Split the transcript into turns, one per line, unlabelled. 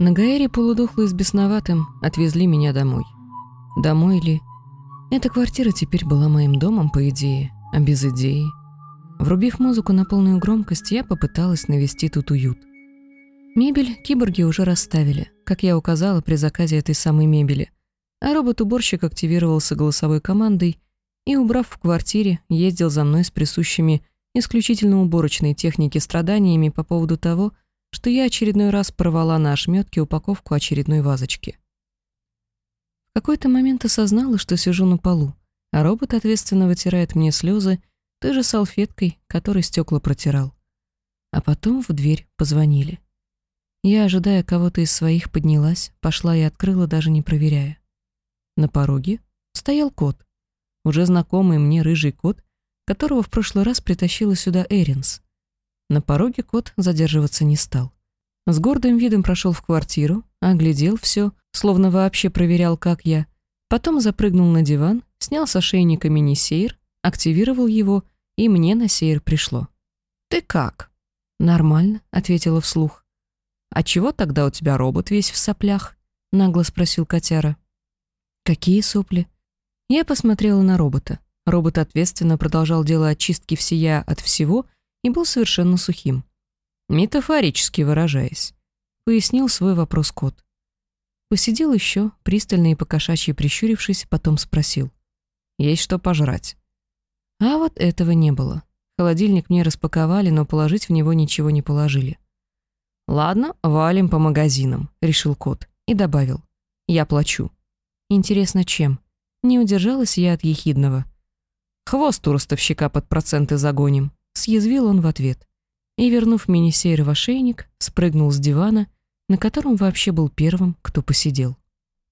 На Гаэре полудохлый с бесноватым отвезли меня домой. Домой ли? Эта квартира теперь была моим домом, по идее, а без идеи. Врубив музыку на полную громкость, я попыталась навести тут уют. Мебель киборги уже расставили, как я указала при заказе этой самой мебели, а робот-уборщик активировался голосовой командой и, убрав в квартире, ездил за мной с присущими исключительно уборочной технике страданиями по поводу того, что я очередной раз порвала на ошметке упаковку очередной вазочки. В какой-то момент осознала, что сижу на полу, а робот ответственно вытирает мне слезы той же салфеткой, которой стекла протирал. А потом в дверь позвонили. Я, ожидая кого-то из своих, поднялась, пошла и открыла, даже не проверяя. На пороге стоял кот. Уже знакомый мне рыжий кот, которого в прошлый раз притащила сюда Эринс. На пороге кот задерживаться не стал. С гордым видом прошел в квартиру, оглядел все, словно вообще проверял, как я. Потом запрыгнул на диван, снял с ошейника мини-сейр, активировал его, и мне на сейр пришло. «Ты как?» «Нормально», — ответила вслух. «А чего тогда у тебя робот весь в соплях?» — нагло спросил котяра. «Какие сопли?» Я посмотрела на робота. Робот ответственно продолжал дело очистки всея от всего и был совершенно сухим. Метафорически выражаясь, пояснил свой вопрос кот. Посидел еще, пристально и покошачьи прищурившись, потом спросил. «Есть что пожрать?» А вот этого не было. Холодильник мне распаковали, но положить в него ничего не положили. «Ладно, валим по магазинам», — решил кот и добавил. «Я плачу». Интересно, чем? Не удержалась я от ехидного. «Хвост у ростовщика под проценты загоним», — съязвил он в ответ. И, вернув мини-сейр в ошейник, спрыгнул с дивана, на котором вообще был первым, кто посидел.